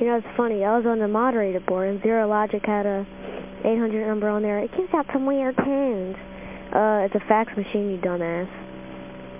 You know, it's funny. I was on the moderator board, and Zero Logic had a 800 number on there. It gives out some weird tunes. Uh, it's a fax machine, you dumbass.